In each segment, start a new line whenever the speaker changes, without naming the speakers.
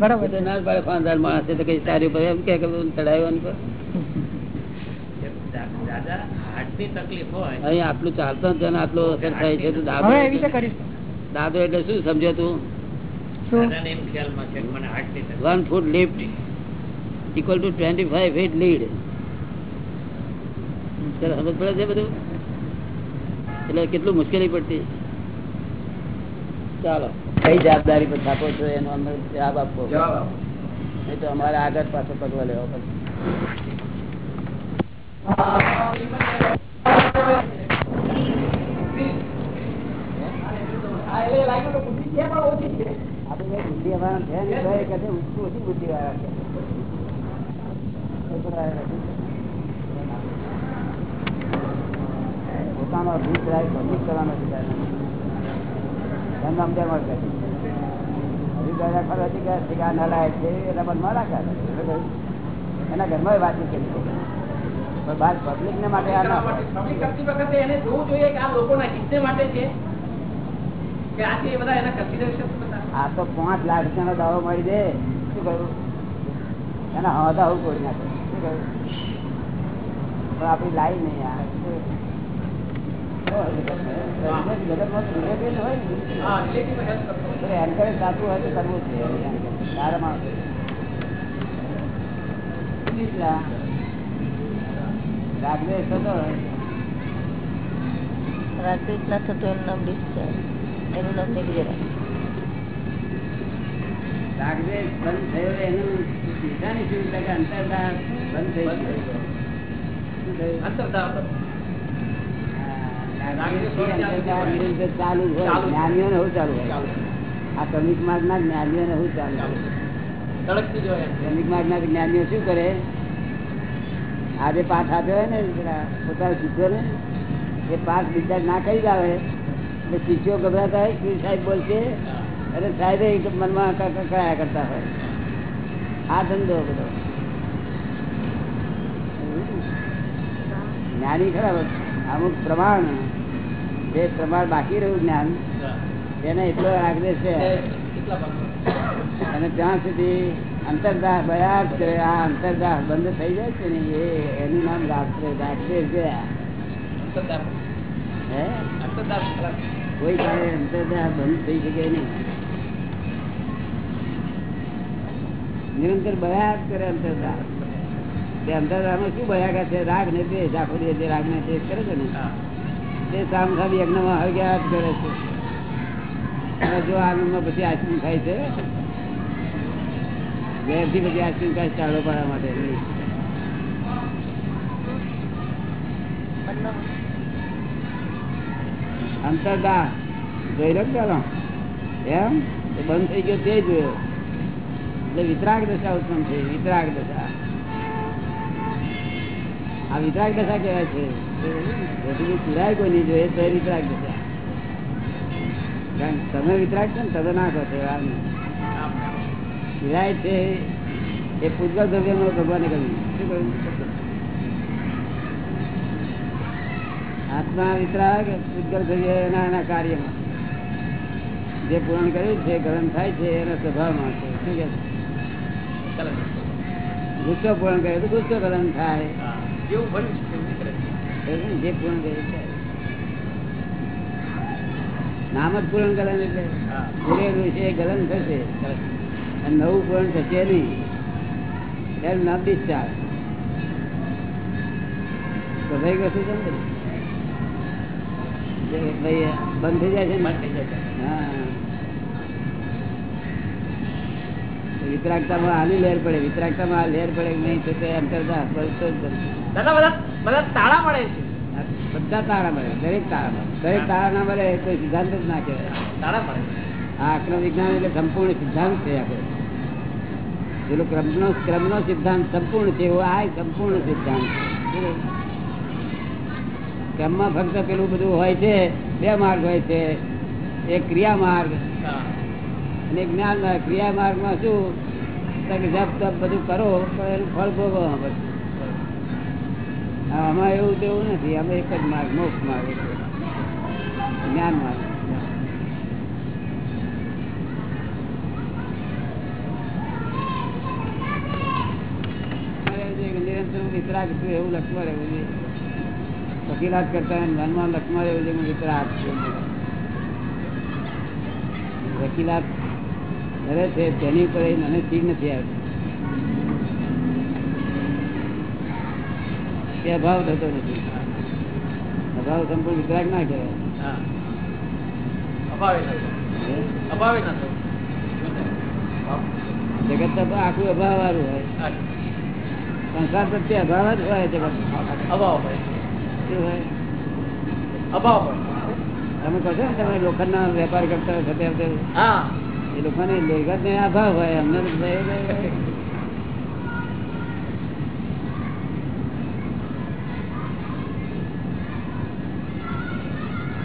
બરાબર
ના જ પાડે ફાંદાર માણસ છે તો કઈ સારી ઉપર એમ કે ચડાવવાનું પર.
દાદા હાર્ટની તકલીફ હોય.
અહીં આટલું ચાલતો ને આટલો અસર થાય છે તો દાદો
હવે એ વિશે કરીશું.
દાદો એટલે શું સમજો તું? One foot lift equal to twenty five feet lead સમજ પડે છે બધું? એટલે કેટલું મુશ્કેલી પડતી? ચાલો. કઈ જવાબદારી પર છાપો છો એનો અમને જવાબ આપવો? નહીં તો અમારે આગળ પાછો પગલો લેવો પોતાનો અભિપ્રાય પબ્લિક કરવાનો અધિકાર નથી. એમ તેમ છે એના મનમાં રાખે એના ઘરમાં વાતચીત કરી. પણ બહાર પબ્લિક ને માટે આ
પબ્લિક કરતી વખતે એને જોવું જોઈએ કે આ લોકોના હિતને માટે છે કે આ બધા એના કન્સિડરેશન
આ તો પાંચ લાખ રૂપિયાનો દાવો મળી દે. શું કહ્યું એના હવા દાવું કોઈ નાખે શું કહ્યું પણ આપણી લાઈ નહીં આ. Encourage થતું હોય જ સારા હોય
ના થતો એનું નામ ડિસ્ચાર્જ એનું નામ જાય
રાગદ્વેષ બંધ થયો એનું નિશાની શું છે અંતરદાર બંધ થઈ ગયું?
અંતરદાર
આજે પાઠ આપ્યો હોય. ને પોતાના શિષ્યો ને એ પાઠ બીજા ના કરી આવે એટલે શિષ્યો ગભરાતા હોય શ્રી સાહેબ બોલશે અને સાહેબ મનમાં કયા કરતા હોય આ ધંધો બધો જ્ઞાની ખરા અમુક પ્રમાણ જે પ્રમાણ બાકી રહ્યું જ્ઞાન એને એટલો આગ્રહ છે. અને ત્યાં સુધી અંતરદાહ બયા જ કરે આ અંતરદાહ બંધ થઈ જાય છે ને એ એનું નામ રાત્રે રાત્રે ગયા હે? કોઈ કાળે અંતરદાહ બંધ થઈ શકે નહીં. નિરંતર બયા જ કરે અંતરદાહ. તે અંતરદાહમાં શું બયા છે રાગ ને તે રાખો જે રાગ ને તે કરે છે ને. તે સામ સામ યજ્ઞમાં હળગ્યા કરે છે. અને જો આનંદમાં પછી આઈસ્ક્રીમ ખાય છે, ઘેરથી પછી આઈસ્ક્રીમ ખાય ચાલો પાડવા માટે અંતરદાહ. જોઈ લો રહ્યો એમ? એ બંધ થઈ ગયો તે જોયો. એટલે વિતરાગ દશા ઉત્પન્ન થઈ, વિતરાગ દશા. આ વિતરાગ દશા કહેવાય છે. ચુરાય કોઈ નહીં જોઈએ તો વિતરાગ દશા કે તમે વિતરાગ છો ને તમે ના કહો છો. વિરાય છે એ પૂજગલ દ્રવ્યમાં ભગવાને કહ્યું. શું કહ્યું? આત્મા વિતરાગ પૂજગલ દ્રવ્ય એના એના કાર્યમાં. જે પૂરણ કર્યું છે ગ્રહણ થાય છે એના સ્વભાવમાં છે. શું કે. ગુસ્સો પૂરણ કરે તો ગુસ્સો ગ્રહણ થાય. એવું ભર્યું જે પૂર્ણ કરે છે. નામ જ પૂરણ ગલન એટલે પૂરેલું છે ગલન થશે. અને નવું પૂરણ થશે નહીં. એનું નામ ડિસ્ચાર્જ. તો થઈ ગયો શું સમજે? ભાઈ છે
બંધ થઈ જાય. છે.
હા. વિતરાગતામાં આની લહેર પડે વિતરાગતામાં આ પડે નહીં તો એમ.
દાદા બધા બધા તાળા મળે છે
બધા તારા મળે દરેક તારા મળે દરેક તારા ના મળે કોઈ સિદ્ધાંત જ ના કહેવાય
તારા મળે
આ અક્રમ વિજ્ઞાન એટલે સંપૂર્ણ સિદ્ધાંત છે આપણે પેલો ક્રમનો ક્રમનો સિદ્ધાંત સંપૂર્ણ છે એવો આ સંપૂર્ણ સિદ્ધાંત છે? ક્રમમાં ફક્ત પેલું બધું હોય છે બે માર્ગ હોય છે એક ક્રિયા માર્ગ. અને જ્ઞાન ક્રિયા માર્ગમાં શું? જપ તપ બધું કરો, પણ એનું ફળ ભોગવવા આમાં એવું તેવું નથી. અમે એક જ માર્ગ, મોક્ષ માર્ગ જ્ઞાન માર્ગ. છું લક્ષમાં રહેવું જોઈએ વકીલાત કરતા મનમાં લક્ષમાં રહેવું છે વિતરાગ છું. વકીલાત કરે છે તેની ઉપર મને ચીજ નથી આવતી. તે અભાવ થતો નથી. અભાવ સંપૂર્ણ વિતરાગ ના કહેવાય. જગત તો આખું અભાવ વાળું હોય. સંસાર પ્રત્યે અભાવ જ હોય જગત
અભાવ હોય.
શું હોય?
અભાવ હોય.
તમે કહો છો ને તમે લોખંડના વેપાર કરતા હોય એ લોકોને લેગત ને અભાવ હોય અમને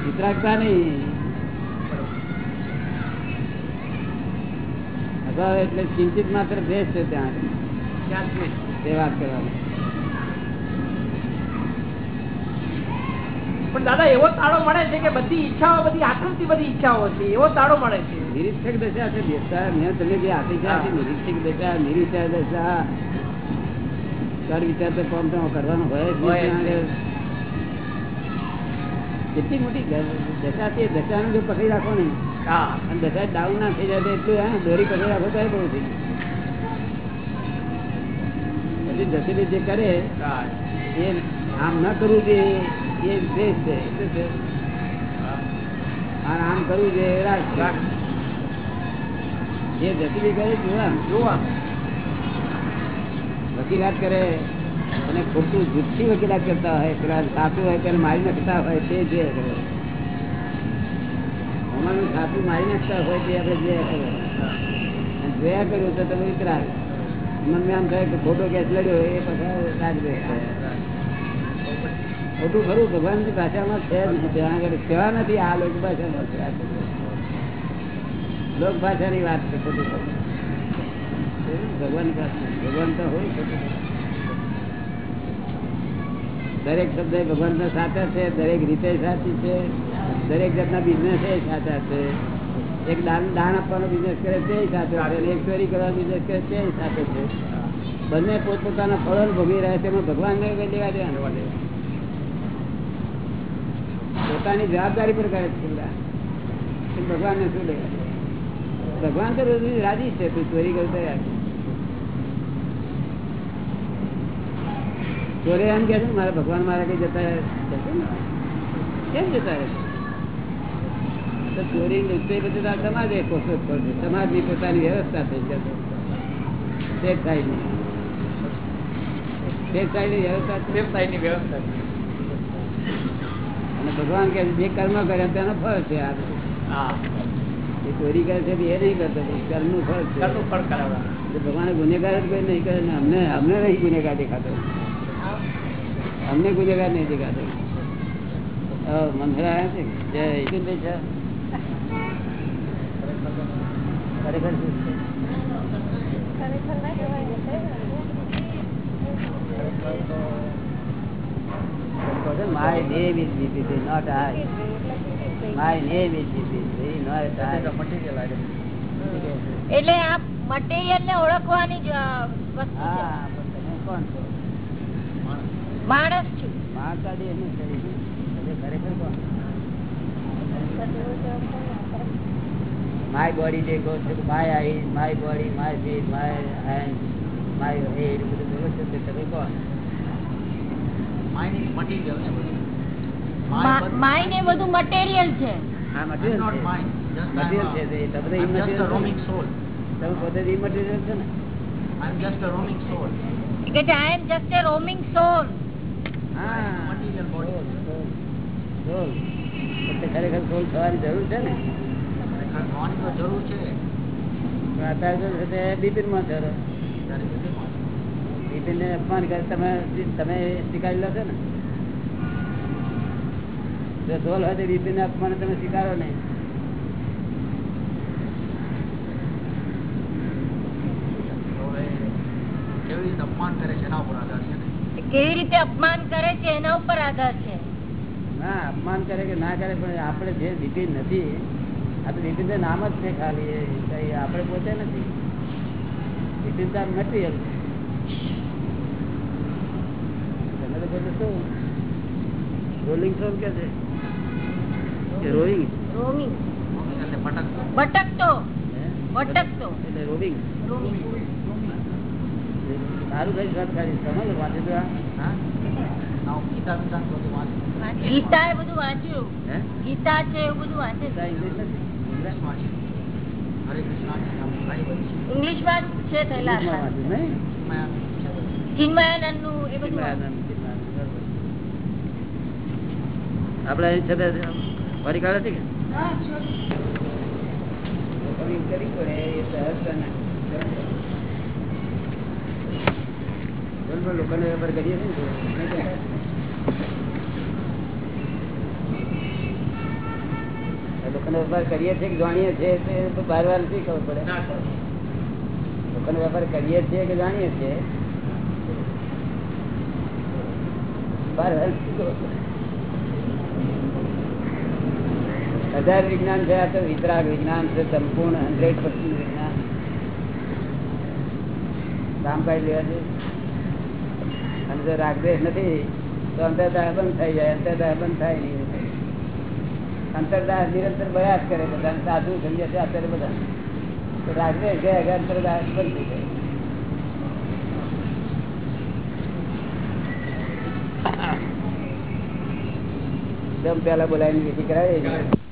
વિતરાગતા નહીં. અભાવ એટલે ચિંતિત માત્ર ભેસ છે ત્યાં. તે વાત કરવાની.
પણ દાદા એવો તાળો મળે છે કે બધી ઈચ્છાઓ બધી આકૃતિ બધી ઈચ્છાઓ છે. એવો તાળો મળે છે.
નિરીક્ષક દશા છે દેશા મેં તમને જે આપી છે નિરીક્ષક દશા નિરીક્ષા દશા. સર વિચાર તો કોમ તો કરવાનો હોય. કેટલી મોટી દશા છે? દશાને જો પકડી રાખો ને અને દશા ડાઉન ના થઈ જાય તો એટલું હા દોરી પકડી રાખો તો બહુ થઈ. પછી દશેલી જે કરે એ આમ ના કરવું જોઈએ. એ વિશેષ છે શું છે. આમ કરવું છે. જે દશેલી કરે
જોવા.
વકીલાત કરે અને ખોટું જુઠ્ઠી વકીલાત કરતા હોય પેલા સાચું હોય પેલા મારી નાખતા હોય તે જે કરે. અમારું સાચું મારી નાખતા હોય તે આપણે જે કરે. અને જોયા કર્યું તો તમે વિતરાગ. મનમાં આમ થાય કે ખોટો કેસ લડ્યો એ પછી રાજદ્વેષ ખોટું ખરું, ભગવાનની ભાષામાં છે ત્યાં આગળ કહેવા નથી, આ લોક ભાષામાં છે. તો. લોક ભાષાની વાત છે ખરું. ભગવાન ભગવાન તો હોય દરેક શબ્દ ભગવાન ભગવાન સાચા છે, દરેક રીતે સાચી છે, દરેક જાતના બિઝનેસ એ સાચા છે. એક દાન દાન આપવાનો બિઝનેસ કરે તે સાચો છે. એક ચોરી કરવાનો બિઝનેસ કરે તે સાચો છે. બંને પોતપોતાના ફળ ભોગવી રહ્યા છે, એમાં ભગવાનને લેવા દેવાનું પોતાની જવાબદારી પર કરે છે ભગવાન ને શું લેવા ભગવાન તો રાજી છે તું ચોરી કરતો ચોરે એમ કે છે, મારા ભગવાન મારા કઈ જતા જશે ને? કેમ જતા રહેશે? તો ચોરી લુચ્ચાઈ બધું આ સમાજે કોશિશ કરશે સમાજની પોતાની વ્યવસ્થા થઈ જશે. શેઠ સાહેબની. શેઠ સાહેબની વ્યવસ્થા. છે.
વ્યવસાયની વ્યવસ્થા.
અને ભગવાન કે જે કર્મ કરે તેનો ફળ છે આ
હા.
એ ચોરી કરે છે એ નહીં કરતો કર્મનું ફળ છે.
ઘરનું ફળ કરાવવા.
તો ભગવાન ગુનેગાર જ કોઈ નહીં કરે ને અમને અમને નહીં ગુનેગાર દેખાતો. અમને ગુનેગાર નહીં દેખાતો. હા, મંદિર આવ્યા છે? જય ઈશ્વરભાઈ છે ખરેખર શું છે? કહો છો, My name is BPC, not I. My name is BPC, not I.
એટલે આ મટીરિયલ ને ઓળખવાની જ વસ્તુ છે
હા, પણ તમે કોણ છો
માણસ છું
મહાકાળી એનું શરીર. તમે ખરેખર કોણ? My body દેખો છો my eyes, my body, my feet, my hands, my head, બધું બોલો છો તે તમે કોણ?
Mind is material. eh, બધું.
મા-
but
માઇન્ડ એ બધું મટીરિયલ છે
material
not
છે. Material છે તમે
I'm just
immaterial
a
છો
roaming
ને?
soul.
તમે પોતે જ immaterial છો ને?
I'm just a roaming soul.
કે આઈ એમ જસ્ટ એ રોમિંગ સોલ
હા.
Material body.
સોલ, સોલ. સોલ. એટલે ખરેખર સોલ થવાની જરૂર છે ને
ખરેખર થવાની તો જરૂર છે
અત્યારે તો છો
ત્યારે બિપિનમાં.
બિપિન ને અપમાન કરે તમે તમે સ્વીકારી લો છો ને? જો હોય તો બિપિન અપમાન તમે સ્વીકારો નહીં.
કેવી રીતે અપમાન કરે છે એના ઉપર આધાર છે
કેવી રીતે અપમાન કરે છે એના ઉપર આધાર છે?
ના અપમાન કરે કે ના કરે પણ આપણે જે બિપિન નથી આ તો બિપિન નામ જ છે ખાલી આપણે પોતે નથી. બિપિન તો મટીરિયલ તમે તો શું રોલિંગ સ્ટોન કે છે? કે રોઈંગ
રોમિંગ
એટલે ભટકતો.
ભટકતો?
એટલે રોવિંગ
રોમિંગ
સારું થઈ વાત કરી સમજ? વાંચી તો
હા? ગીતા
એ બધું વાંચ્યું.
હે?
ગીતા છે એવું બધું વાંચે
ઇંગ્લિશમાં છે
થયેલા. ચિન્મયાનંદનું એ બધું વાંચ્યું.
ચિન્મયાનંદ, ચિન્મયાનંદ, બરોબર. આપણે અહીં છે ફરી કાઢે છે કે? લોકોને વેપાર કરીએ છીએ લોકોને વેપાર કરીએ છીએ કે જાણીએ છીએ તો બાર વાર નથી ખબર પડે. લોકોનો વેપાર કરીએ છીએ કે જાણીએ છીએ? બાર વાર નથી ખબર પડે. હજાર વિજ્ઞાન છે આ તો વિતરાગ વિજ્ઞાન છે સંપૂર્ણ હંડ્રેડ પર્સન્ટ વિજ્ઞાન. રામભાઈ લેવા છે અને જો રાગદેશ નથી તો અંતરદાહ બંધ થઈ જાય. અંતરદાહ બંધ થાય નહીં. અંતરદાહ નિરંતર બયા જ કરે બધા સાધુ સમજે છે અત્યારે બધા તો રાગદેશ ગયા અંતરદાહ બંધ થઈ જાય. જેમ પેલા બોલાવીને વિધિ કરાવી.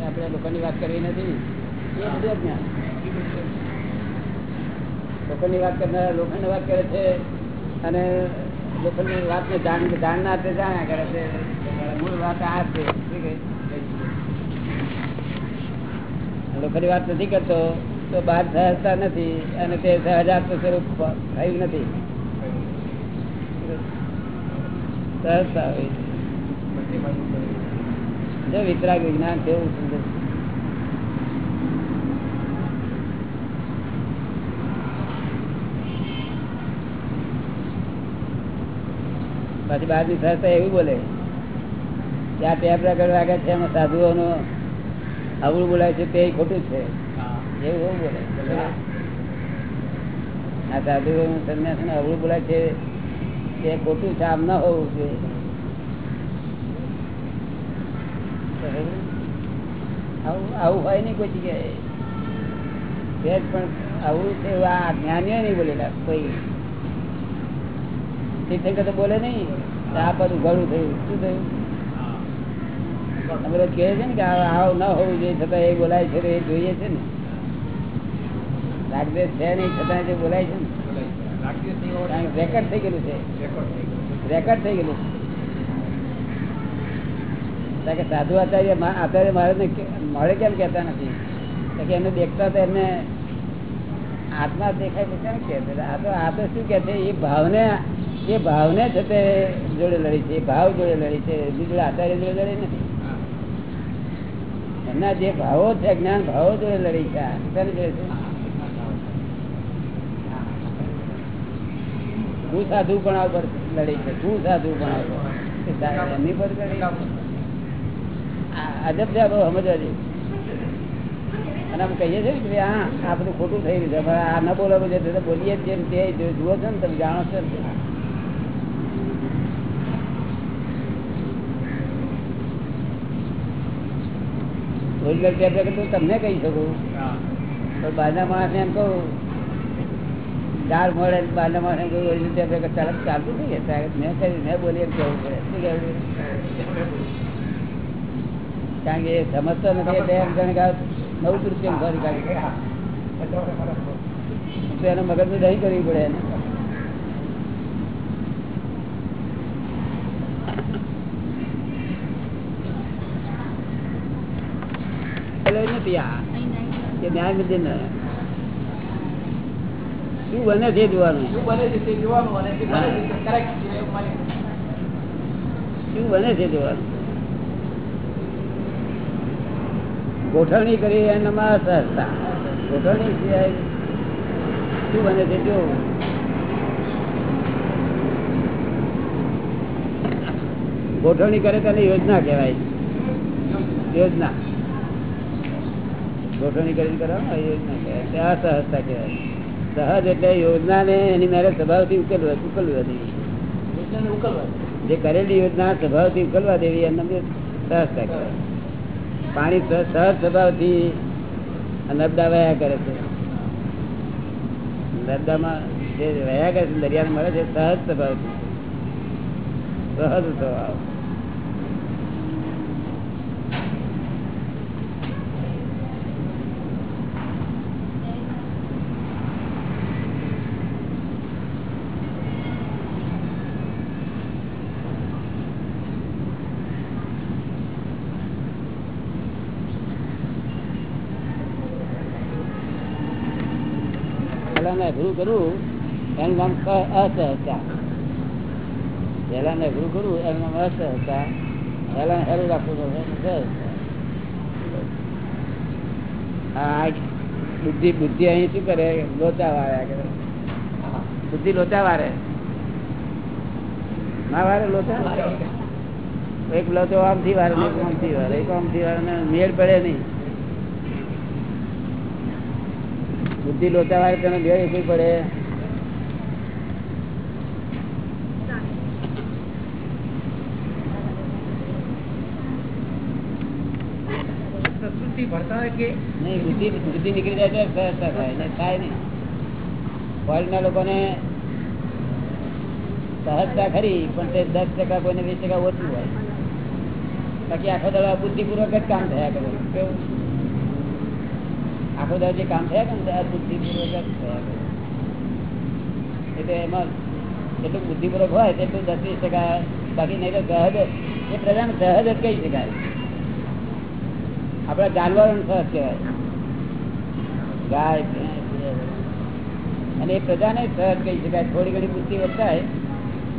આપણે લોકોની વાત કરવી નથી એ બધું વાત કરનારા લોકોની વાત કરે છે અને લોકોની વાતને જાણ જાણનાર તે જાણ્યા કરે છે મૂળ વાત આ છે? લોકોની વાત નથી કરતો તો બહાર સહજતા નથી અને તે સહજાત્મ સ્વરૂપ થયું નથી. સહજતા હોય વિતરાગ વિજ્ઞાન કેવું સુંદર. પાછી બહારની સંસ્થા એવી બોલે. ત્યાં ટેપ રેકર્ડ વાગે છે, એમાં સાધુઓનું અવળું બોલાય છે, તે ખોટું છે. એવું આ સંન્યાસ અવળું બોલાય છે એ ખોટું છે, આમ ન હોવું જોઈએ. આવું હોય નહીં કોઈ જગ્યાએ. પણ આવું છે આ જ્ઞાનીઓ નહીં બોલેલા, કોઈ. તીર્થંકર તો બોલે નહીં. આ બધું ઘણું થયું. શું થયું? અમે કહે છે ને કે આવું ન હોવું જોઈએ, છતાં એ બોલાય છે એ જોઈએ છે ને. છે છે ને કે છે. સાધુ આચાર્ય આચાર્ય મળે કેમ કહેતા નથી? એમને દેખતા તો એમને આત્મા દેખાય તો કેમ કે? આ તો આ તો શું કે છે? એ ભાવને એ ભાવને છે તે જોડે લડી છે. એ ભાવ જોડે લડી છે. બીજું આચાર્ય જોડે લડી નથી. એમના જે ભાવો છે, જ્ઞાન ભાવો જોડે લડી છે. જોડે છે. હું સાધુ પણ પર લડે છે તું સાધુ પણ એમની પર. આ અજબ છે બહુ સમજવા જેવું. અને અમે કહીએ છીએ કે હા આ બધું ખોટું થઈ રહ્યું છે આ ન બોલાવું છે તો બોલીએ જ તે જુઓ છો ને તમે જાણો છો ને. તો તમને કહી શકું પણ બહારના માણસને એમ કહું ચાર મળે ને બહારના માણસને રીતે આપણે ચાલક ચાલતું થઈ ગયા મેં કરી મેં બોલી, એમ કહેવું પડે. શું કહેવું કારણ કે સમજતો નથી, એટલે એમ આ નવું કૃત્રિમ ઘર કાઢી. તો એનો મગજનું દહીં કરવી પડે એને. નથી આ. કે ન્યાય મંદિર શું બને છે જોવાનું?
શું બને છે તે જોવાનું અને જે બને છે તે છે
શું બને છે જોવાનું? ગોઠવણી કરી એનામાં સહજતા ગોઠવણી સિવાય શું બને છે જોવું. ગોઠવણી કરે તેને યોજના કહેવાય. યોજના. ગોઠવણી કરીને કરો યોજના કહેવાય. તે સહજતા કહેવાય. સહજ એટલે યોજના ને એની મારે સ્વભાવથી ઉકેલવા ઉકેલવા દેવી. જે કરેલી યોજના સ્વભાવથી ઉકેલવા દેવી એમને સહજતા કરે પાણી સહ- સહજ સ્વભાવથી નર્મદા વયા કરે છે. નર્મદામાં જે વયા કરે છે દરિયાને મળે છે સહજ સ્વભાવથી. સહજ સ્વભાવ પહેલાને અઘરું કરવું એનું નામ અસહજતા પહેલાને અઘરું કરવું એનું નામ અસહજતા પહેલાને હેરું રાખવું બુદ્ધિ બુદ્ધિ અહીં શું કરે? લોચા વાળ્યા કરે બુદ્ધિ લોચા વારે ના વારે લોચા? એક લોચો આમથી વારે, એક આમથી વારે. એક આમથી વારે મેળ પડે નહીં. બુદ્ધિ લોચા વાળે તેને બે કોઈ પડે.
કે?
નહીં બુદ્ધિ બુદ્ધિ નીકળી જાય સહજતા થાય ને થાય લોકોને સહજતા ખરી પણ તે દસ ટકા કોઈને વીસ ટકા ઓછું હોય. બાકી આખો દાડો બુદ્ધિપૂર્વક જ કામ થયા કરે. કેવું? આખો દર જે કામ થયા કરે ને બુદ્ધિપૂર્વક એટલે એમાં જેટલું બુદ્ધિપૂર્વક હોય તેટલું દસ શકાય બાકી નહીં તો સહજ એ પ્રજાને સહજ જ કહી શકાય. આપણા જાનવરો સહજ કહેવાય. ગાય અને એ પ્રજાને સહજ કહી શકાય. થોડી ઘણી બુદ્ધિ વધતાય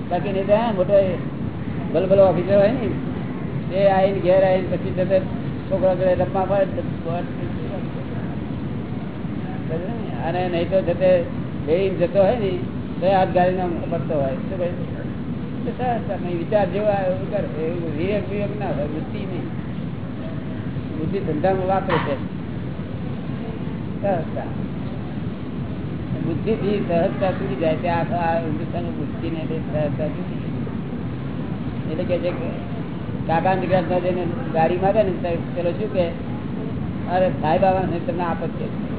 બાકી નહીં તો મોટો ભલો ભલો ઓફિસર હોય ને તે આવીને ઘેર આવીને પછી જતે, છોકરા જોડે રમવા પડે અને નહીં તો જતે લઈને જતો હોય ને, તો હાથ ગાડીને પડતો હોય. શું કહે? વિચાર જેવા એવું કરે. વિવેક ઉપયોગ ના હોય, બુદ્ધિ નહીં. બુદ્ધિ ધંધામાં વાપરે છે. બુદ્ધિ થી સહજતા સુધી જાય છે. આ હિન્દુસ્તાન બુદ્ધિ ને સહજતા એટલે કે છે કાકા દીકરા જઈને ગાડી મારે ને પેલો શું કે અરે સાહેબ આવા ને તમને આપત છે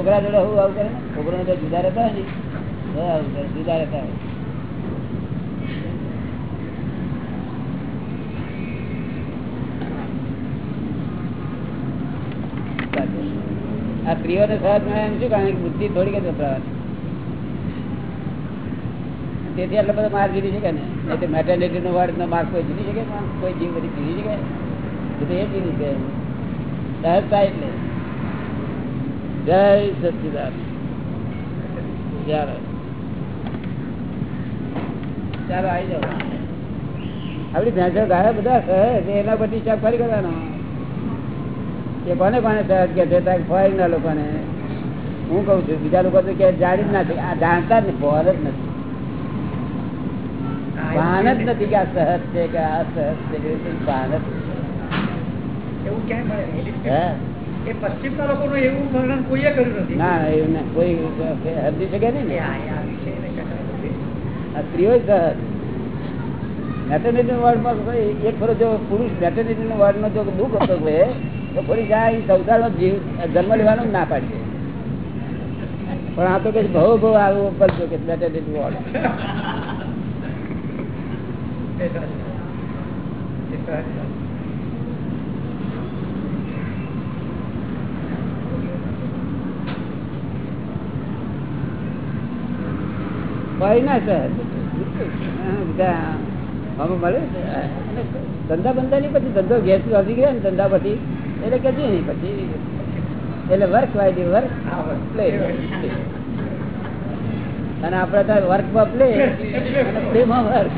છોકરા જોડે હું આવું કરે? છોકરો તો જુદા રહેતા હોય ને? જુદા રહેતા હોય. આ સ્ત્રીઓને સહજ મળે એમ શું? કારણ કે બુદ્ધિ થોડીક જ વપરાવાની. તેથી આટલો બધો માર્ક જીતી શકે ને? એટલે મેટર્નિટી નો વર્ડ નો માર્ક કોઈ જીતી શકે? કોઈ જીવ બધી જીતી શકે? એ જીવી શકે. સહજતા એટલે. જય સચિદાન ચાલો ચાલો આવી જાઓ. આપડી ભેંસો ગાયા બધા છે એના પછી હિસાબ કરી કરવાનો. એ કોને કોને સહજ કે છે ફોરેન લોકોને. હું કઉ છું બીજા લોકો તો કે જાણી જ નથી. આ જાણતા જ નહીં ફોર જ નથી. ભાન જ નથી કે આ સહજ છે કે આ સહજ છે કે ભાન જ
એવું ક્યાંય મળે? નહીં.
પશ્ચિમ
એ લોકો એવું વર્ણન કોઈએ કર્યું નથી.
ના ના, એવું ના કોઈ હદી શકે નહીં? ને
આ
સ્ત્રીઓ જ મેટર્નિટી વાર્ડમાં એક ફરો જો પુરુષ મેટર્નિટી વાર્ડનો જો દુઃખ હતો હોય તો ફરી જાય એ નો જીવ જન્મ લેવાનું ના પાડશે પણ આ તો કઈ બહુ બહુ આવું કરજો કે મેટર્નિટી વોર્ડ
એ
ફરી ના આમાં મળે ધંધા બંધા નહીં પછી ધંધો ગેસ આવી ગયા ને ધંધા પછી એટલે કે નહીં પછી. એટલે વર્ક વાય વર્ક પ્લે અને આપડે તો વર્કમાં પ્લે અને પ્લે માં વર્ક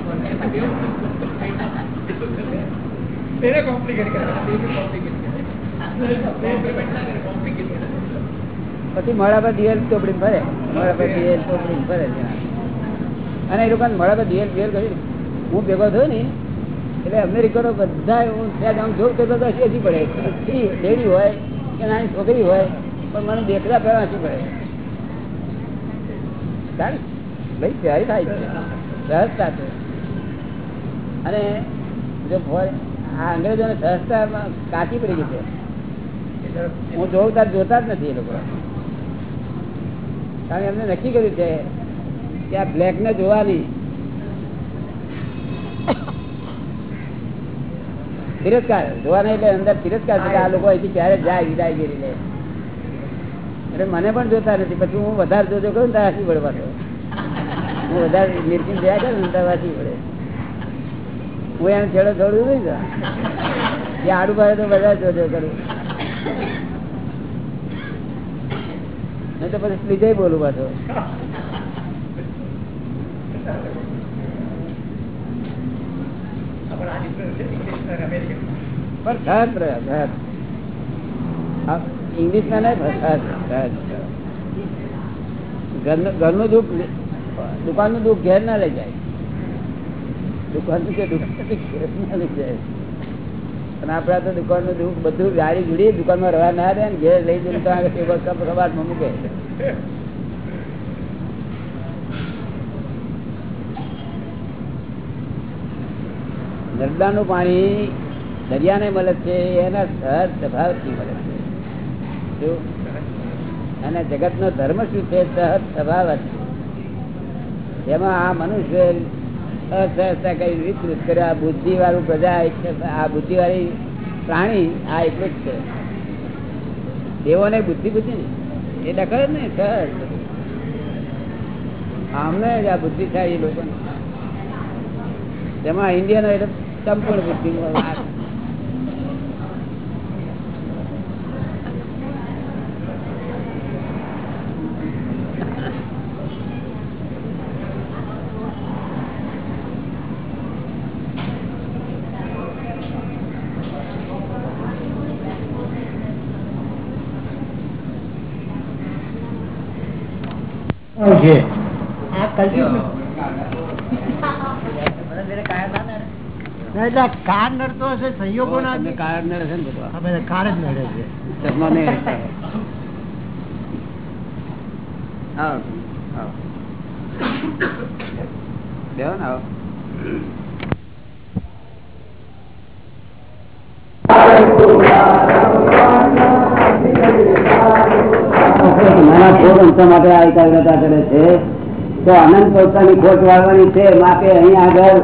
પછી મોડા પર દિવેલ ચોપડી ફરે મોડા પર દિવેલ ચોપડી ફરે ત્યાં. અને એ લોકો મળે તો દિવેલ દિવેલ કરી. હું ભેગો થયો ને, એટલે અમેરિકનો બધા હું ત્યાં આમ જોઉં તો હસી પડે. લેડી હોય કે નાની છોકરી હોય, પણ મને દેખતા પહેલા હસી પડે. કારણ ભાઈ પ્યારી થાય છે. સહજતા છે અને જો આ અંગ્રેજોને સહજતામાં કાચી પડી ગઈ છે. હું જોઉં તાર, જોતા જ નથી એ લોકો. કારણ એમને નક્કી કર્યું છે કે આ બ્લેક ને જોવાની. તિરસ્કાર. જોવાના એટલે અંદર તિરસ્કાર છે આ લોકો અહીંથી ક્યારે જાય, વિદાય કરી લે એટલે મને પણ જોતા નથી. પછી હું વધારે જોજો કહું ને ત્યાં હસી પડે પાછો હું વધારે મિર્ચી જયા કરું ને ત્યાં પડે હું એમ છેડો છોડું નહીં તો? એ આડું ભાઈ તો બધા જોજો કરું. નહીં તો પછી લીધે બોલું પાછો
આપણા આ difference છે ઇંગ્લિશ
સહજ ઘરનું દુઃખ દુકાનનું દુઃખ ઘેર ના લઈ જાય. દુઃખ ઘેર ના લઈ જાય. અને આપડા તો દુકાનનું દુઃખ બધું ગાડી જોડી દુકાનમાં રવા ના રહે ને ઘેર લઈ જઈને તો આગળ ટેબલ કપ કબાટમાં મૂકે. નર્મદાનું પાણી દરિયાને મળે છે, એના સહજ સ્વભાવથી મળે છે? અને જગતનો ધર્મ શું છે? સહજ સ્વભાવ જ છે એમાં આ મનુષ્ય અસહજતા કરે આ બુદ્ધિ વાળું પ્રજા આ બુદ્ધિ વાળી પ્રાણી આ એટલું જ છે. દેવોને બુદ્ધિ બુદ્ધિ ને એ દખલ ને સહજ. અમને જ આ બુદ્ધિશાળી લોકો તેમાં ઇન્ડિયનો એટલે સંપૂર્ણ બુદ્ધિ
આ કલયુગ
એટલે કાર નડતો હશે સંયોગો ના
તમને નડે છે ને
કાર જ નડે છે.
ચશ્મા નહીં રાખતા. આવો આવો. બેહો ને નાના ખોટ અંશો માટે આ એકાગ્રતા કરે છે. તો અનંત પોતાની ખોટ વાળવાની છે. માટે અહીં આગળ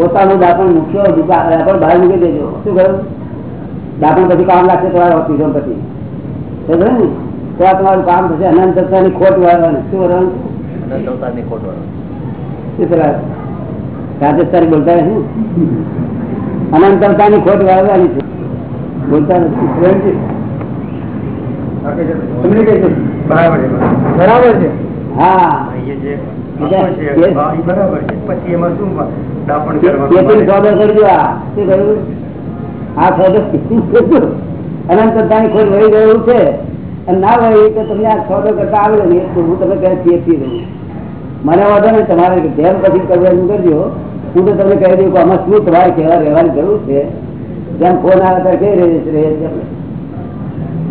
પોતાનું દાપણ મૂક્યો દાપણ બહાર મૂકી દેજો. શું કહ્યું? દાપણ પછી કામ લાગશે તમારા ઓફિસો પછી. સમજો ને? તો આ તમારું કામ થશે અનંતની ખોટ વાળવાની શું કરવાનું? શું પેલા રાજસ્થાની બોલતા રહે છે અનંતરતાની ખોટ વાળવાની છે બોલતા નથી.
બરાબર છે.
હા. અનંતતાની ખોટ વહી છે. અને ના વહી તો તમને આ સોદો કરતા આવડે ને તો હું તમે કહે ચેતી દઉં મને વાંધો ને તમારે જેમ પછી કરવાનું કરજો. હું તો તમને કહી દઉં કે આમાં શું તમારે કહેવા રહેવાની જરૂર છે. જેમ ફોન આવે ત્યારે કઈ રહે છે.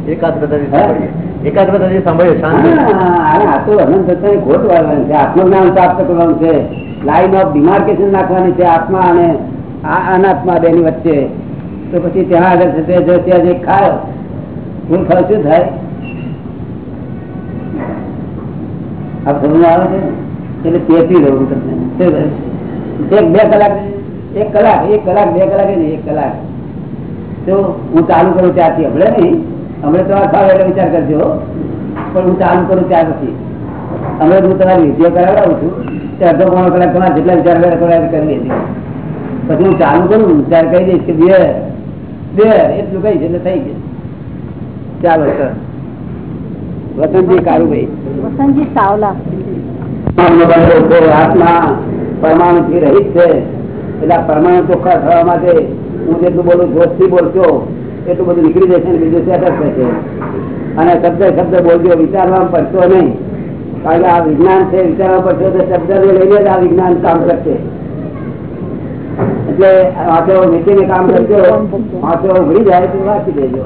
રહે સાંભળીએ.
એકાગ્રતાથી સાંભળીએ
હા, આ તો અનંતતાની ખોટ વાળવાની છે. આત્મજ્ઞાન પ્રાપ્ત કરવાનું છે. લાઈન ઓફ ડિમાર્કેશન નાખવાની છે આત્મા અને અનાત્મા બેની વચ્ચે. તો પછી ત્યાં આગળ છે તે જો ત્યાં જે ખાય ફૂલ ખાવ શું થાય? સમજ આવે છે એટલે પેપી રહું તમને. એક બે કલાક એક કલાક એક કલાક બે કલાક નહીં એક કલાક. તો હું ચાલુ કરું ત્યાંથી હમણે નહીં? હમણે તો આ ખાવ એટલે વિચાર કરજો પણ હું ચાલુ કરું ત્યાર પછી અમે હું તમારી વીડિયો કરાવડાવું છું તે અડધો પોણો કલાક તમારે જેટલા વિચાર કરી હતી પછી હું ચાલુ કરું વિચાર કરી દઈશ કે બે બે એટલું કહીશ એટલે થઈ ગયું. ચાલો સર. વસંતજી કારુભાઈ.
વસંતજી સાવલા.
આત્મા પરમાણુ થી રહી છે. એટલે પરમાણુ ચોખ્ખા થવા માટે હું જેટલું બોલું જોશથી બોલશો. એટલું બધું નીકળી જશે ને બીજું સેટઅપ થશે. અને શબ્દ શબ્દ બોલજો વિચારવામાં પડતો નહીં. કારણ કે આ વિજ્ઞાન છે, વિચારવા પડશે તો શબ્દ લઈને જ આ વિજ્ઞાન કામ કરશે. એટલે આંખો મીઠીને કામ કરજો. આંખો ઉઘડી જાય તો વાંચી દેજો.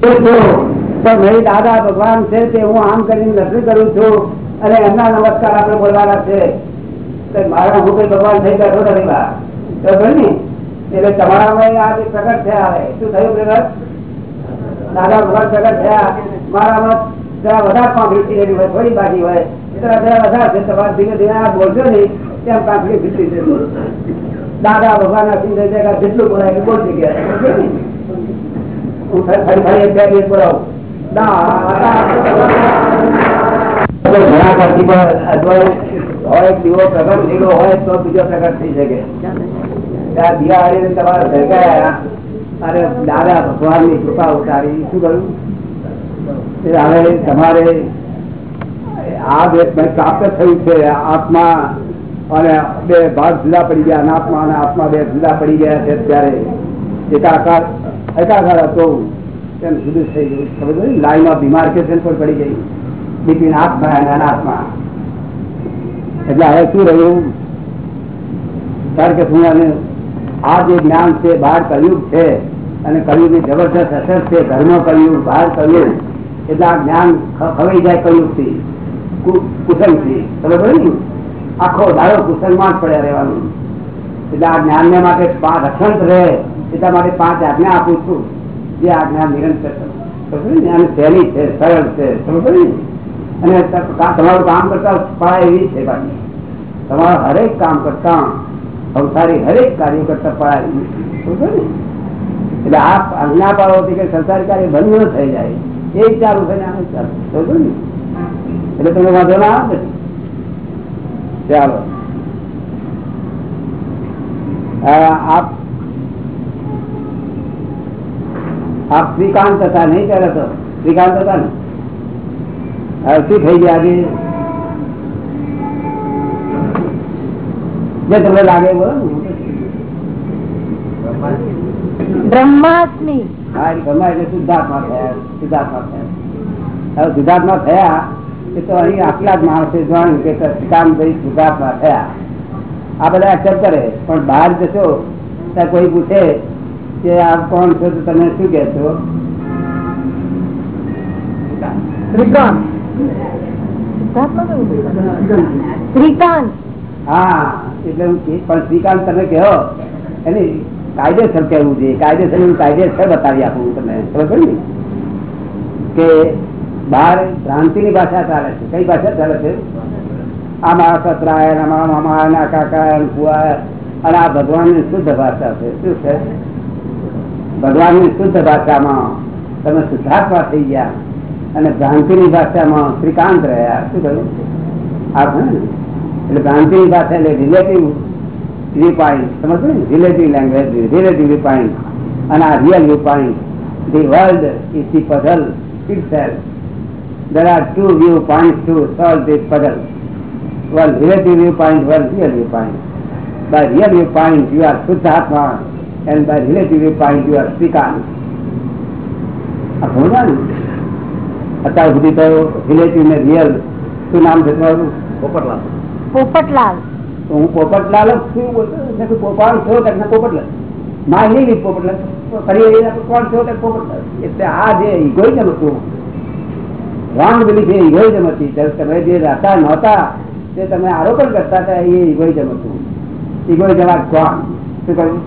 તો દાદા ભગવાન છે તે હું આમ કરીને નથી કરું છું અને એમના નમસ્કાર આપણે બોલવાના છે. મારા હું કઈ ભગવાન થઈ ગયા બા. ને એટલે તમારામાં આ જે પ્રગટ થયા હવે શું થયું પ્રગટ? દાદા ભગવાન પ્રગટ થયા, મારામાં જરા વધારે પાંખડી ફીરેલી હોય, થોડી બાકી હોય, જરા જરા વધારે છે, તમારે ધીમે ધીમે આ બોલશો નહીં, તેમ પાંખડી ફીટી જશે. દાદા ભગવાન ના સિંહ જગ્યા જેટલું બોલાય એટલું બોલતી ગયા હું ફરી ફરી ફરી એક બે મિનિટ બોલાવું. ઘણા પછી પણ અથવા હોય દીવો પ્રગટ થયેલો હોય, તો બીજો પ્રગટ થઈ શકે. દાદા ભગવાનની કૃપા ઉતારી. શું કહ્યું? તમારે આ બે પ્રાપ્ત થયું છે, આત્મા અને બે ભાગ જુદા પડી ગયા અનાત્મા અને આત્મા બે જુદા પડી ગયા છે ત્યારે એકાકાર એકાકાર હતો. તેમ જુદું થઈ ગયું. ખબરમાં બીમાર કે ડિમાર્કેશન પણ પડી ગઈ. બિટવીન આત્મા અને અનાત્મા. એટલે હવે શું રહ્યું? કારણ કે અને આ જે જ્ઞાન છે બહાર કલયુગ છે, અને કલયુગ જબરદસ્ત અસર છે ઘરમાં કલયુગ બહાર કલયુગ, એટલે આ જ્ઞાન ખવાઈ જાય કલયુગથી કુશલથી બરોબર ને? આખો દાડો કુશલ જ પડ્યા રહેવાનું. એટલે આ જ્ઞાન ને માટે રક્ષણ રહે, એટલા માટે પાંચ આજ્ઞા આપું છું, જે આજ્ઞા નિરંતર અને સહેલી છે, સરળ છે. ને? અને તમારું કામ કરતા એવી છે બાકી. તમારું હરેક કામ કરતા સંસારી હરેક કાર્ય કરતા પડાય એવી છે. ખબર પડી ને? એટલે આ આજ્ઞા પાડવાથી કે સંસારી કાર્ય બંધ ન થઈ જાય એ ચાલુ થઈને આનું ચાલુ ખબર પડી ને? એટલે તમે વાંધો ના આવે ને? ચાલો આ આપ આપ શ્રીકાંત હતા નહીં ત્યારે તો શ્રીકાંત હતા ને હવે શું થઈ ગયા આજે જે તમને લાગે બોલો ને. હા એ એટલે શુદ્ધાત્મા થયા શુદ્ધાત્મા થયા. હવે શુદ્ધાત્મા થયા એ તો અહીં આટલા જ માણસે જાણ્યું કે શ્રીકાંત ભાઈ શુદ્ધાત્મા થયા. આ બધા એક્સેપ્ટ કરે પણ બહાર જશો ત્યાં કોઈ પૂછે કે આપ કોણ છો તો તમે શું કે છો?
શ્રીકાંત.
શ્રીકાંત.
હા. એટલે હું પણ શ્રીકાંત તમે કહો, એને કાયદેસર કહેવું જોઈએ. કાયદેસર કાયદેસર બતાવી આપું તમને. ખબર ને? કે બહાર ભ્રાંતિની ભાષા ચાલે છે. કઈ ભાષા ચાલે છે? આ મારા સસરા ને મામા ને કાકા, એમ કુવા અને આ ભગવાનની શુદ્ધ ભાષા છે. શું છે? ભગવાનની શુદ્ધ ભાષામાં તમે શુદ્ધાત્મા થઈ ગયા. અને ભ્રાંતિની ભાષામાં શ્રીકાંત રહ્યા. શું કહ્યું? આ છે ને એટલે ભ્રાંતિની ભાષા એટલે રિલેટિવ વ્યૂ પોઈન્ટ સમજ relative language relative viewpoint અને આ real viewpoint the world is the puzzle itself there are two viewpoints to solve this puzzle one relative viewpoint one real viewpoint by real viewpoint you are Shuddhatma and by relative viewpoint you are Srikant આ સમજ્યા ને અત્યાર સુધી તો relative ને real શું નામ છે તમારું પોપટલાલ
પોપટલાલ.
હું પોપટલાલ જ છું બોલતો કીધું છો કે પોપટલાલ. માં નહીં લીધ પોપટલાલ. ફરી કોણ છો કે પોપટલાલ? એટલે આ જે ઇગોઇઝમ હતું. રોંગ બિલીફ એ ઇગોઇઝમ હતી તમે જે રહેતા નહોતા, તે તમે આરોપણ કરતા હતા, એ ઇગોઇઝમ હતું. ઇગોઇઝમ આ કોણ શું કહ્યું?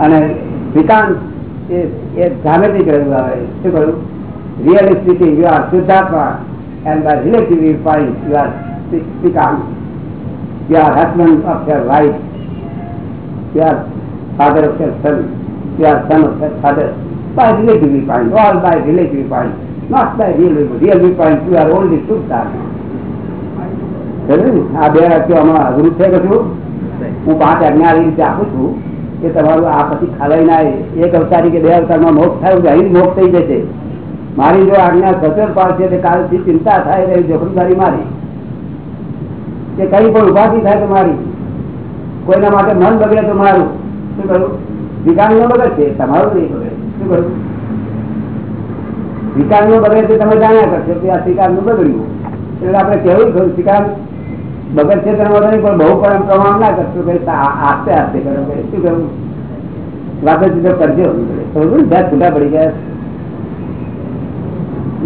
અને વિકાંત એ ડ્રામેટિક રહ્યું આવે. શું કહ્યું? રિયલિસ્ટિક યુ આર શુદ્ધાત્મા and by relative you are Vikant You are husband of your wife. You are father of your son. You are son of your father. By relative viewpoint, all by relative viewpoint, not by real viewpoint. Real viewpoint, you are only. સમજ્યું આ બે વાક્યો આમાં અઘરું છે કશું હું પાંચ આજ્ઞા આવી રીતે આપું છું કે તમારું આ પછી ખલાઈ ના એક અવતારી કે બે અવતારમાં મોક્ષ થાય અહીં મોક્ષ થઈ જશે મારી જો આજ્ઞા સચોટ પાડશે તો કાલથી ચિંતા થાય રહી જોખમદારી મારી કે કઈ પણ ઉપાધિ થાય તો મારી કોઈના માટે મન બગડે તો મારું. શું કરું? વિકાસ નો બગડ છે તમારું નહીં બગડે. શું કરું? વિકાસ નો બગડે તે તમે જાણ્યા કરશો કે આ શિકારનું બગડ્યું. એટલે આપણે કેવું ખરું શિકાર બગડ છે તેનો વાંધો નહીં, પણ બહુ પણ પ્રમાણ ના કરશો કે આ- આસ્તે આસ્તે કરો કે શું કરવું વાતો ચીજો કરજો. સમજો ને જ્યાં છૂટા પડી ગયા.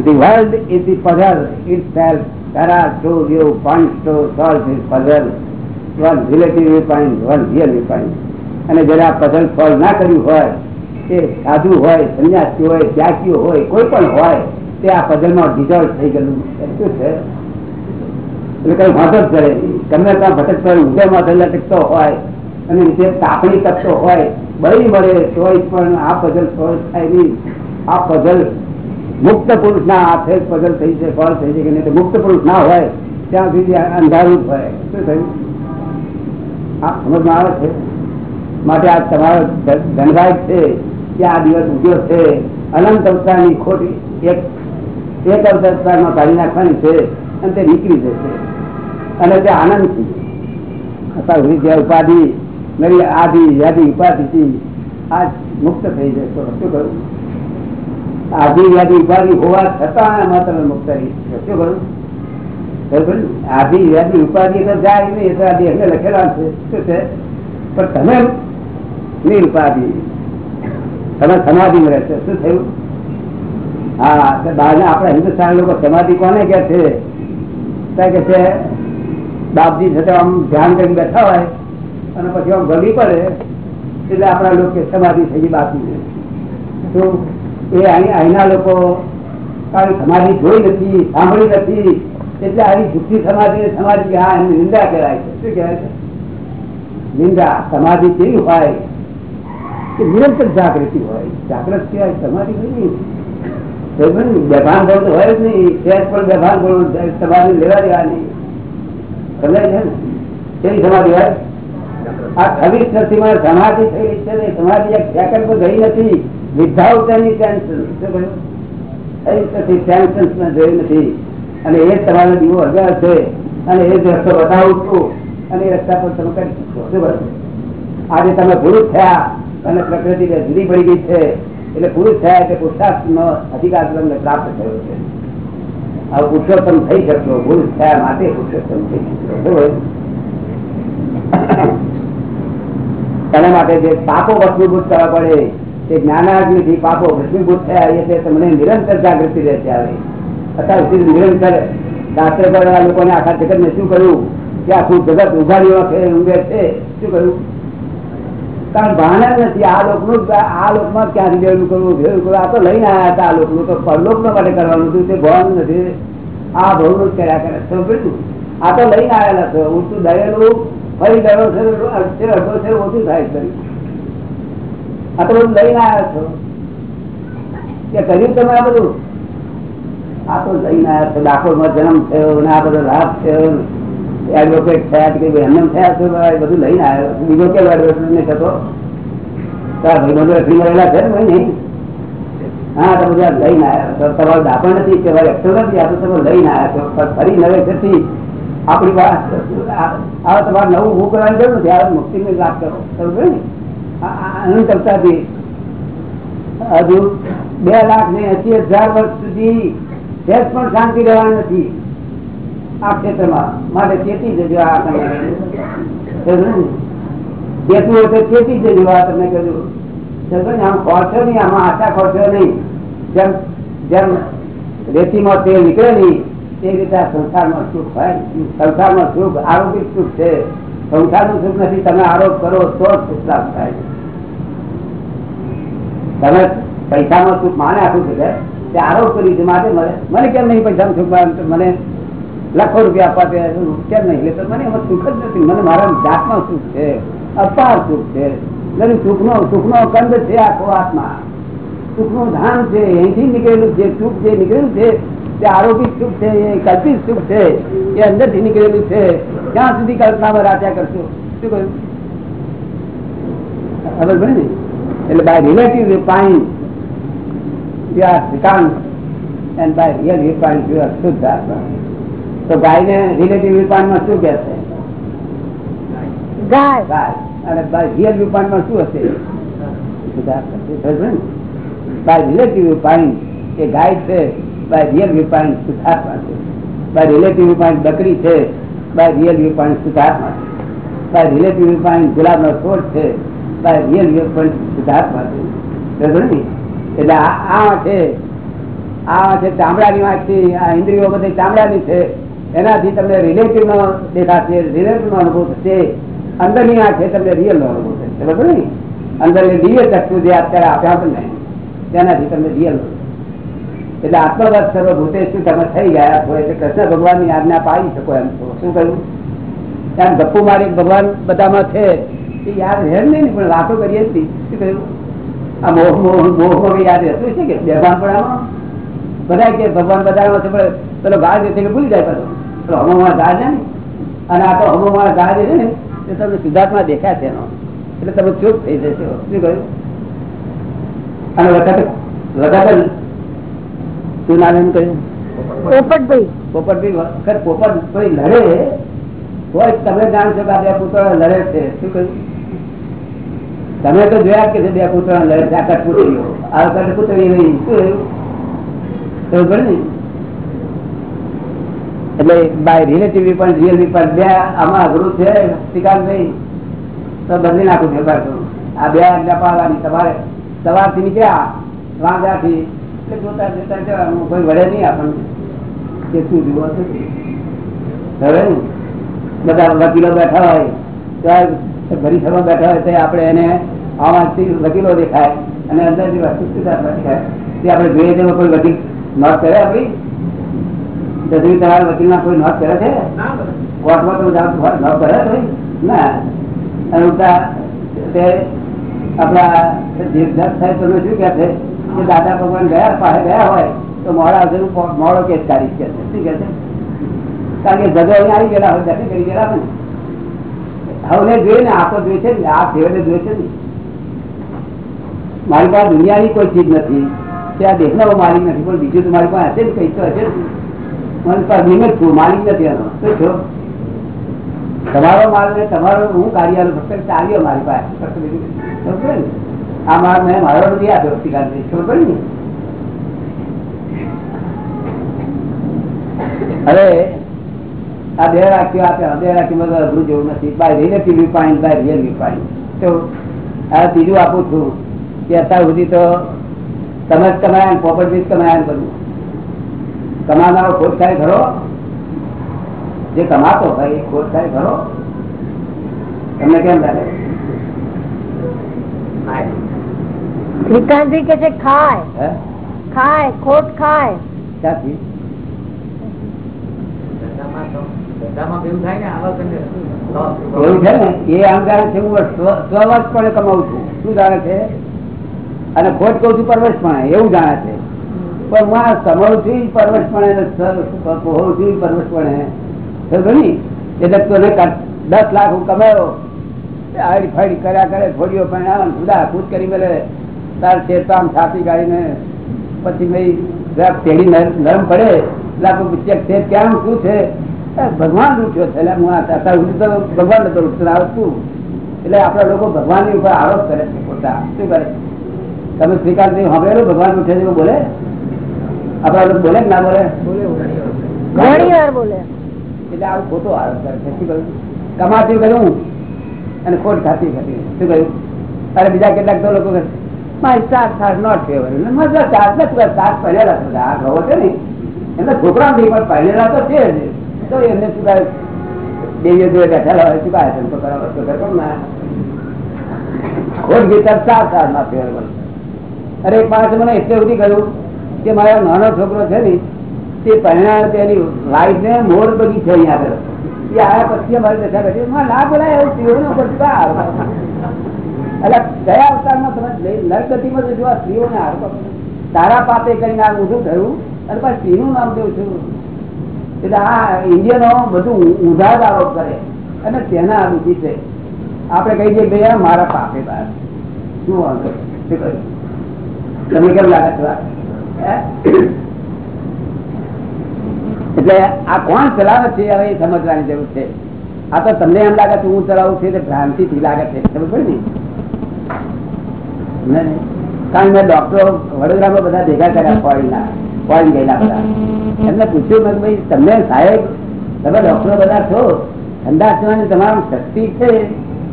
The world is the puzzle itself. There are two viewpoints to solve this puzzle. One relative viewpoint, one real viewpoint. અને જયારે આ પઝલ સોલ્વ ના કર્યું હોય તે સાધુ હોય સંન્યાસી હોય ત્યાગીઓ હોય કોઈ પણ હોય તે આ પઝલમાં ડિઝોલ્વ થઈ ગયેલું શું છે એટલે કઈ વાંધો જ કરે તમને ત્યાં ભટકતો હોય ઉદય માથે લટકતો હોય અને નીચે તાપણી કરતો હોય બળી મળે તોય પણ આ પઝલ સોલ્વ થાય નહીં આ પઝલ મુક્ત પુરુષ ના હાથે પગલ થઈ છે ફળ થઈ છે કે નહીં મુક્ત પુરુષ ના હોય, ત્યાં સુધી અંધારું હોય. શું થયું? આ સમજમાં આવે છે? માટે આ તમારો ધનભાઈ છે, કે આ દિવસ ઉગ્યો છે. અનંત અવતારની ખોટી એક એક અવતારમાં કાઢી નાખવાની છે અને તે નીકળી જશે. અને તે આનંદથી જે ઉપાધિ નરી આદિ યાદી ઉપાધિથી આ મુક્ત થઈ જશો. શું કરું આદિ યાદી ઉપાધિ હોવા છતાં એમાં તમે મુક્ત રહી શકો. શું કરું બરોબર ને? આદિ યાદી ઉપાધિ તો જાય નહીં એટલે આધી એમને લખેલા છે. શું છે? પણ તમે નિરુપાધિ તમે સમાધિ રહેશો શું થયું? હા બહારના આપણા હિન્દુસ્તાન લોકો સમાધિ કોને કે છે? કે છે, બાપજી છતાં આમ ધ્યાન કરીને બેઠા હોય અને પછી આમ ગળી પડે, એટલે આપણા લોકો સમાધિ થઈ ગઈ બાપજી તો એ અહીં અહીંના લોકો કારણ સમાધિ જોઈ નથી, સાંભળી નથી, એટલે આવી જુઠ્ઠી સમાધિ સમાધિ હા એની નિંદા કહેવાય છે. શું કહેવાય છે? નિંદા, સમાધિ કેવી હોય? કે નિરંતર જાગૃતિ હોય. જાગૃત કહેવાય સમાધિ નહીં? બેભાન થવું તો હોય જ નહીં. સહેજ પણ બેભાન થવું સમાધિ લેવા દેવા નહીં સમજાય છે ને? કેવી સમાધિ હોય? આ ખરી નથીમાં સમાધિ થઈ છે સમાધિ એક સેકન્ડ પણ ગઈ નથી. વિધાઉટ એની ટેન્શન ટેન્શનમાં જોયું નથી. અને એ તમારો દીવો હજાર છે, અને એ રસ્તો બતાવું છું, અને એ રસ્તા પર તમે કરી શકશો શું બરાબર આજે તમે પુરુષ થયા, અને પ્રકૃતિ જુદી પડી ગઈ છે. એટલે પુરુષ થયા એટલે પુરુષાર્થ નો અધિકાર તમને પ્રાપ્ત થયો છે. હવે પુરુષોત્તમ થઈ શકશો, પુરુષ થયા માટે પુરુષોત્તમ થઈ શકશો. બરોબર એના માટે જે પાપો વસ્તુભૂત કરવા પડે તે જ્ઞાનાગ્નિથી પાપો ભસ્મીભૂત થયા એ તમને નિરંતર જાગૃતિ રહેશે આવે. અત્યાર નિરંતર શાસ્ત્ર પડેલા લોકોને આખા જગત ને શું કર્યું કે આખું જગત ઉઘાડીઓ છે ઊંઘે છે. શું કર્યું કારણ ભાન નથી. આ લોકનું આ લોકમાં ક્યાંથી ભેળું કરવું? ભેળું કરવું? આ તો લઈને આવ્યા હતા આ લોકનું. તો પરલોક માટે કરવાનું હતું. તે ભવન નથી. આ ભવનું જ કર્યા કરે. સમજ્યું? આ તો લઈને આવેલા છો. ઊંચું દયેલું ફરી ગયો છે ઓછું થાય છે આ તો બધું? લઈને તો લઈને એડવોકેટ થયા કે ભાઈ થયા છો બધું લઈને આવ્યો બીજો કેવો એડવોકેટ નહીં છે ને તમારું દાપણ નથી કે ભાઈ એક્ટર નથી, આ તો તમે લઈને આવ્યા છો. ફરી નવે થતી આપણી પાસે હવે તમારે નવું હું કરવાની જરૂર નથી. હવે મુક્તિની વાત કરો. સમજો ને? અનંતરતાથી હજુ બે લાખ ને એસી હજાર વર્ષ સુધી પણ શાંતિ રહેવાની નથી. આ ક્ષેત્રમાં. માટે ચેતી જજો આ તમે ચેતવું હોય તો ચેતી જજો આ તમે કહ્યું? આમ ખોરશો નહીં, આમાં આશા ખોરશો નહીં. જેમ જેમ રેતીમાં તેલ નીકળે નહીં, તે રીતે આ સંસારમાં સુખ હોય. સંસારમાં સુખ, આરોગ્ય સુખ છે. સંસારનું સુખ નથી, તમે આરોપ કરો તો સુખ પ્રાપ્ત થાય તમે પૈસામાં સુખ માને આપું છું તે આરોપ કરી છે માટે મળે મને કેમ નહીં પૈસામાં સુખ મને? લાખો રૂપિયા આપવા તે કેમ નહીં? એટલે મને એમાં સુખ જ નથી. મને મારા જાતમાં સુખ છે, અપાર સુખ છે. સુખનો સુખનો કંદ છે આખો આત્મા. સુખનું ધામ છે, અહીંથી નીકળેલું છે, સુખ જે નીકળેલું છે તે આરોપિત સુખ છે એ કલ્પિત સુખ છે એ અંદરથી નીકળેલું છે ત્યાં સુધી કલ્પનામાં રાખ્યા કરશો શું કહ્યું ખબર પડે ને એટલે by relative refine you are Shrikant and by real refine you are શુદ્ધ આત્મા તો ગાયને રિલેટિવ રિફાઇનમાં શું કહેશે
ગાય
ગાય અને બાય રિયલ રિફાઇનમાં શું હશે શુદ્ધ આત્મા છે. ખબર પડે ને બાય રિલેટિવ રિફાઇન એ ગાય છે બાય રિયલ રિફાઇન શુદ્ધાત્મા છે. બાય રિલેટિવ રિફાઇન બકરી છે, બાય રિયલ રિફાઇન શુદ્ધાત્મા છે. બાય રિલેટિવ રિફાઇન ગુલાબનો છોડ છે, બાય રિયલ રિફાઇન શુદ્ધાત્મા છે. એટલે આ છે આ છે ચામડાની છે, આ ઇન્દ્રિયો બધી ચામડાની છે. એનાથી તમને રિલેટિવ નો દેખાશે રિલેટિવ નો અનુભવ થશે. અંદરની આ છે, તમને રિયલ નો અનુભવ થશે. બરાબર ને? અંદર દિવ્ય ચક્ષુ જે અત્યારે આપ્યા તમને તેનાથી તમને રિયલ એટલે આત્મવત સર્વભૂતે શું તમે થઈ ગયા છો? એટલે કૃષ્ણ ભગવાનની આજ્ઞા પાડી શકો એમ છો. શું કહ્યું? ત્યાં ગપ્પુ મારી ભગવાન બધામાં છે. એ યાદ રહે નહીં પણ વાતો કરીએ જ. શું કહ્યું? આ મોહ મોહ મોહ યાદ રહેતું છે કે બેભાન પણ બધા કે ભગવાન બધામાં છે, પણ પેલો ગાળ છે કે ભૂલી જાય પેલો પેલો હમોમાં ગાળ છે ને? અને આ તો હમોમાં ગાળ છે ને, એ તમને સિદ્ધાર્થમાં દેખાય છે એનો. એટલે તમે ચૂપ થઈ જશો. શું કહ્યું? અને વખત વખત શું નામ એમ કહ્યું?
પોપટભાઈ.
પોપટભાઈ વખત પોપટ કોઈ લડે. હોય તમે જાણો છો કે આ બે પુતળા લડે છે. શું કહ્યું? તમે તો જોયા કે બે પુતળા લડે છે આ કઠપુતળીઓ આ કઠપુતળી નહીં. શું ખબર ને એટલે બાય રિલેટિવ પણ રિયલ પણ બે આમાં અઘરું છે શ્રીકાંતભાઈ. તો બદલી નાખું છે આ બે આજ્ઞા પાડવાની સવારે. સવારથી નીકળ્યા. વાંધાથી એટલે જોતા જોતા જવાનું કોઈ વડે નહીં આપણને. કે શું જુઓ છો? હવે બધા વકીલો બેઠા હોય તો ભરી સભા બેઠા હોય તો આપણે એને આમાંથી વકીલો દેખાય અને અંદરથી વસ્તુ દેખાય. તે આપણે જોઈએ તેમાં કોઈ વકીલ નોટ કરે આપણી? તમારા વકીલના કોઈ નોટ કરે છે?
ના.
કોર્ટમાં તો કરે છે ના. અને ઉલટા તે આપણા સાહેબ તમે શું કહે છે? કે દાદા ભગવાન ગયા, પાસે ગયા હોય, તો મોડા આવશે મોડો કેસ કાઢી કે શું કે છે? કારણ કે જગો અહીંયા આવી ગયેલા હોય દર્શન કરી ગયેલા હવે જોઈએ ને, આ તો જોઈ છે ને, આ ફેવરે જોઈ છે ને. મારી પાસે દુનિયાની કોઈ ચીજ નથી. કે આ માલિક નથી, પણ બીજું તો મારી પાસે હશે ને કઈ તો હશે મને પાસે નિમિત્ત છું, માલિક નથી એનો. શું છો તમારો માલ ને તમારો, હું કાર્યાલય ફક્ત ચાલ્યો મારી પાસે. ફક્ત બીજું. ને? આ માલ મેં મારો નથી આપ્યો શિકારથી. ખબર ને? હવે આ બે વાક્યો આપ્યા, બે વાક્યમાં તો અઘરું જેવું નથી. By relative viewpoint by real viewpoint તો આ બીજું આપું છું કે અત્યાર સુધી તો તમે જ કમાયા પોપટ બીજ કમાયા બધું. કમાનારો ખોટ થાય ખરો? જે કમાતો ભાઈ એ ખોટ થાય ખરો? તમને કેમ લાગે?
શ્રીકાંતજી કે છે ખાય. ખાય ખોટ ખાય.
એવું
છે ને એ આમ જાણે છે હું સ્વ- સ્વવશપણે કમાઉં છું. શું જાણે છે? અને ખોટ કઉ છું પરવશપણે એવું જાણે છે. પણ હું આ કમાઉં છું ઈ પરવશપણે હોઉં છું એટલે તને દસ લાખ હું કમાયો આડી ફાડી કર્યા કરે થોડીઓ પણ આવે ખુદા ખુદ કરી મેલે. તાર છે તો આમ છાતી ગાડીને પછી ભાઈ જરાક પેઢી નરમ પડે. એટલે આપણે પૂછીએ છે શું છે? ભગવાન રૂઠ્યો છે. એટલે હું અત્યાર તો ભગવાન નતો રૂઠતો એટલે આપણા લોકો ભગવાનની ઉપર આરોપ કરે છે પોતા શું કરે? તમે શ્રીકાંત સાંભળેલું? ભગવાન રૂઠે છે બોલે? આપણા લોકો બોલે ના બોલે?
ઘણી વાર બોલે.
એટલે આવું ખોટો આરોપ કરે છે. શું કહ્યું? કમાતી કર્યું અને ખોટ ખાતી ખાતી શું કહ્યું? અરે બીજા કેટલાક તો લોકો કહે ને ને? ના. ના અરે માણસે મને એટલે સુધી કહ્યું કે મારો નાનો છોકરો છે ને, તે પરિણામ તેની લાઈફ ને મોર બગી છે અહીંયા આગળ. એ આયા પછી અમારે દશા કરી ના બોલાય, એવું કાં આરોપ આપે? એટલે ગયા અવતારમાં તમે નરગતિમાં જો આ સ્ત્રીઓને આરોપ તારા પાપે કરીને આ ઊંધું થયું, અને પછી સ્ત્રીનું નામ દેવું છું. એટલે આ ઇન્ડિયનો બધું ઊંધા આરોપ કરે, અને તેના આ છે. આપણે કહી દઈએ ભાઈ મારા પાપે બાર શું વાંધો? તમે કેમ લાગે છે એટલે આ કોણ ચલાવે છે? હવે એ સમજવાની જરૂર છે. આ તો તમને એમ લાગે છે હું ચલાવું છું ભ્રાંતિ થી લાગે છે. ખબર પડે ને. કારણ મેં ડોક્ટરો વડોદરામાં બધા ભેગા કર્યા ફોરેનના ફોરેન ગયેલા બધા. એમને પૂછ્યું કે ભાઈ તમને સાહેબ તમે ડોક્ટરો બધા છો? ઠંડા થવાની તમારા શક્તિ છે?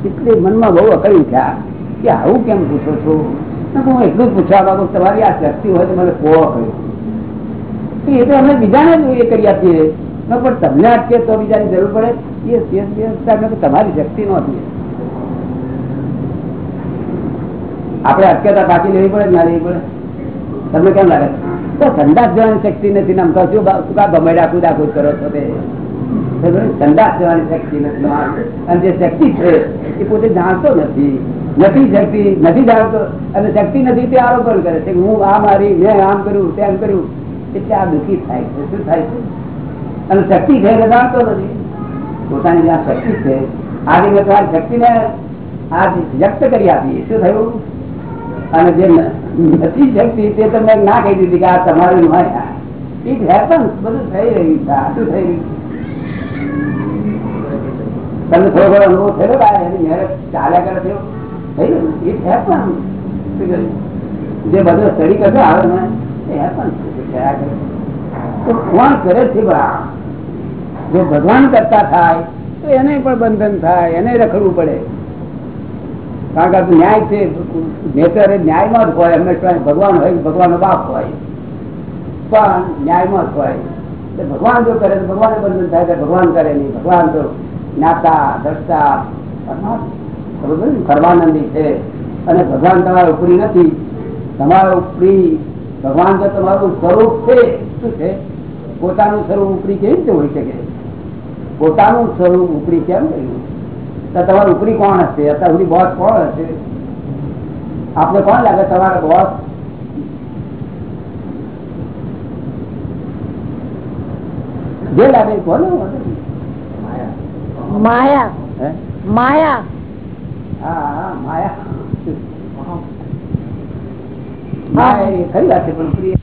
એટલે મનમાં બહુ અકળી ઉઠ્યા. કે આવું કેમ પૂછો છો? હું એટલું જ પૂછવા માંગુ તમારી આ શક્તિ હોય તો મને કહો કહ્યું એ તો અમે બીજાને એ કરી આપીએ પણ તમને અટકે તો બીજાની જરૂર પડે? એ તમારી શક્તિ નહોતી. આપણે અટકેતા પાછી લેવી પડે ના લેવી પડે? તમને કેમ લાગે? તો સંદાસ જવાની શક્તિ નથી આમ કહો, શું કા ગમે કુદા કુદ કરો છો તે? સંદાસ જવાની શક્તિ નથી. અને જે શક્તિ છે, એ પોતે જાણતો નથી. નથી શક્તિ, નથી જાણતો. અને શક્તિ નથી તે આરોપણ કરે છે હું આ મારી, મેં આમ કર્યું, તેમ કર્યું. એટલે આ દુઃખી થાય છે. શું થાય છે? અને શક્તિ છે એને જાણતો નથી. પોતાની જ્યાં શક્તિ છે આ દિવસ શક્તિને આ વ્યક્ત કરી આપીએ શું થયું? અને જે નથી શક્તિ તે તમને ના કહી દીધી કે આ તમારું હોય ઇટ હેપન્સ બધું થઈ રહ્યું છે આ શું થઈ રહ્યું તમને થોડો ઘણો અનુભવ થયો એની મહેનત ચાલ્યા કરે એવું? થઈ ગયું ઇટ હેપન્સ જે બધો સ્ટડી કરતો આવે ને, એ હેપન્સ થયા કરે તો કોણ કરે છે બા? જો ભગવાન કરતા થાય, તો એને પણ બંધન થાય, એને રખડવું પડે. કારણ કે આ ન્યાય છે. નેચર એ ન્યાયમાં જ હોય. હંમેશા ભગવાન હોય ભગવાનનો બાપ હોય. પણ ન્યાયમાં જ હોય. એટલે ભગવાન જો કરે તો ભગવાન બંધન થાય તો ભગવાન કરે નહીં. ભગવાન તો જ્ઞાતા, દ્રષ્ટા? સર્વાનંદી છે. અને ભગવાન તમારા ઉપરી નથી. તમારા ઉપરી ભગવાન તો તમારું સ્વરૂપ છે. શું છે? પોતાનું સ્વરૂપ ઉપરી કેવી રીતે હોઈ શકે? પોતાનું સ્વરૂપ ઉપરી કેમ કર્યું તમારું ઉપરી કોણ હશે? અત્યાર સુધી બોસ કોણ હશે? આપણે કોણ લાગે તમારા બોસ જે લાગે કોને
માયા. માયા.
હા હા માયા. ખરી વાત છે પણ